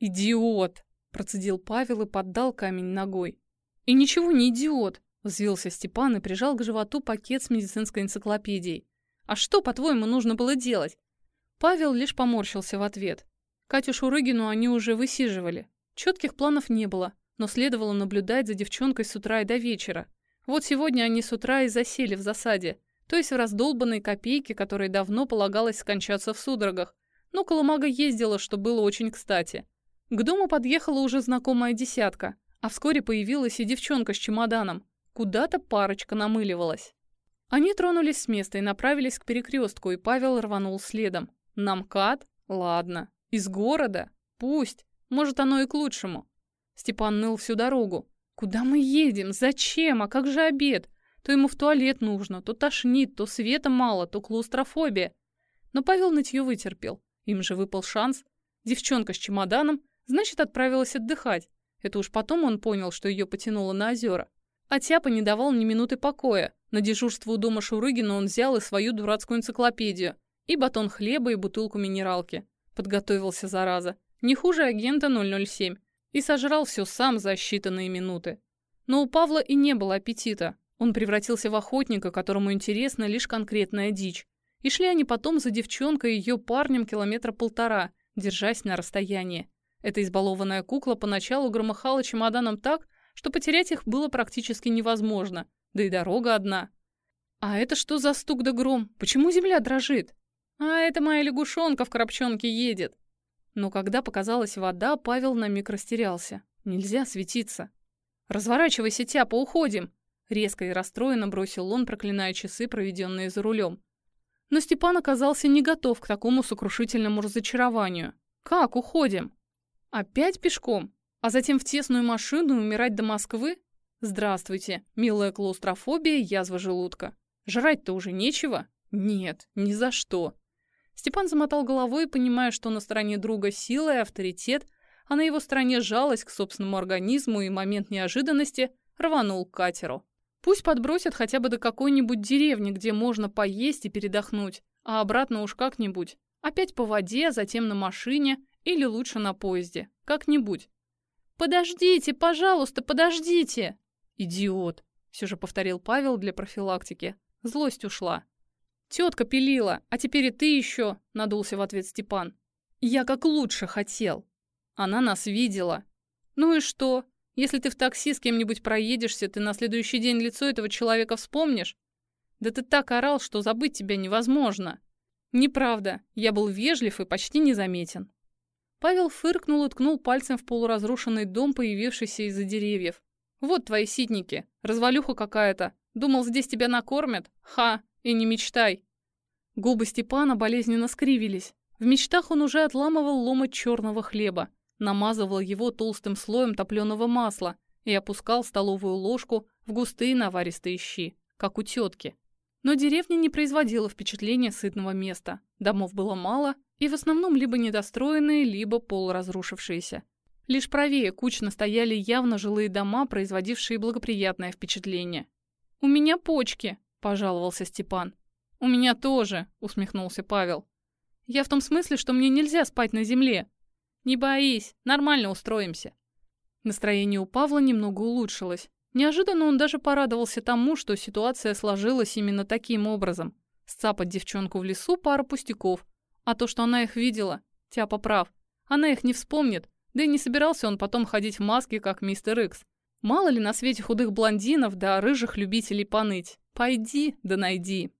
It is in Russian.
«Идиот!» — процедил Павел и поддал камень ногой. «И ничего не идиот!» — взвился Степан и прижал к животу пакет с медицинской энциклопедией. «А что, по-твоему, нужно было делать?» Павел лишь поморщился в ответ. Катю Шурыгину они уже высиживали. Четких планов не было, но следовало наблюдать за девчонкой с утра и до вечера. Вот сегодня они с утра и засели в засаде, то есть в раздолбанной копейке, которой давно полагалось скончаться в судорогах. Но Коломага ездила, что было очень кстати. К дому подъехала уже знакомая десятка, а вскоре появилась и девчонка с чемоданом. Куда-то парочка намыливалась. Они тронулись с места и направились к перекрестку, и Павел рванул следом. На МКАД? Ладно. Из города? Пусть. Может, оно и к лучшему. Степан ныл всю дорогу. Куда мы едем? Зачем? А как же обед? То ему в туалет нужно, то тошнит, то света мало, то клаустрофобия. Но Павел нытье вытерпел. Им же выпал шанс. Девчонка с чемоданом, значит, отправилась отдыхать. Это уж потом он понял, что ее потянуло на озера. А Тяпа не давал ни минуты покоя. На дежурство у дома Шурыгина он взял и свою дурацкую энциклопедию, и батон хлеба, и бутылку минералки. Подготовился, зараза. Не хуже агента 007. И сожрал все сам за считанные минуты. Но у Павла и не было аппетита. Он превратился в охотника, которому интересна лишь конкретная дичь. И шли они потом за девчонкой и ее парнем километра полтора, держась на расстоянии. Эта избалованная кукла поначалу громыхала чемоданом так, что потерять их было практически невозможно, да и дорога одна. А это что за стук да гром? Почему земля дрожит? А это моя лягушонка в коробчонке едет. Но когда показалась вода, Павел на миг растерялся. Нельзя светиться. «Разворачивайся, тяпа, уходим!» Резко и расстроенно бросил он, проклиная часы, проведенные за рулем. Но Степан оказался не готов к такому сокрушительному разочарованию. «Как уходим?» «Опять пешком? А затем в тесную машину умирать до Москвы? Здравствуйте, милая клаустрофобия, язва желудка. Жрать-то уже нечего? Нет, ни за что». Степан замотал головой, понимая, что на стороне друга сила и авторитет, а на его стороне жалость к собственному организму и момент неожиданности рванул к катеру. Пусть подбросят хотя бы до какой-нибудь деревни, где можно поесть и передохнуть, а обратно уж как-нибудь. Опять по воде, а затем на машине или лучше на поезде. Как-нибудь. «Подождите, пожалуйста, подождите!» «Идиот!» — все же повторил Павел для профилактики. Злость ушла. «Тетка пилила, а теперь и ты еще!» — надулся в ответ Степан. «Я как лучше хотел!» Она нас видела. «Ну и что? Если ты в такси с кем-нибудь проедешься, ты на следующий день лицо этого человека вспомнишь? Да ты так орал, что забыть тебя невозможно. Неправда, я был вежлив и почти незаметен. Павел фыркнул и ткнул пальцем в полуразрушенный дом, появившийся из-за деревьев. «Вот твои ситники, развалюха какая-то. Думал, здесь тебя накормят? Ха, и не мечтай!» Губы Степана болезненно скривились. В мечтах он уже отламывал ломоть черного хлеба намазывал его толстым слоем топленого масла и опускал столовую ложку в густые наваристые щи, как у тетки. Но деревня не производила впечатления сытного места. Домов было мало, и в основном либо недостроенные, либо полуразрушившиеся. Лишь правее кучно стояли явно жилые дома, производившие благоприятное впечатление. «У меня почки», – пожаловался Степан. «У меня тоже», – усмехнулся Павел. «Я в том смысле, что мне нельзя спать на земле. «Не боись, нормально устроимся». Настроение у Павла немного улучшилось. Неожиданно он даже порадовался тому, что ситуация сложилась именно таким образом. Сцапать девчонку в лесу – пара пустяков. А то, что она их видела, Тяпа прав. Она их не вспомнит, да и не собирался он потом ходить в маске, как мистер Икс. Мало ли на свете худых блондинов да рыжих любителей поныть. Пойди да найди.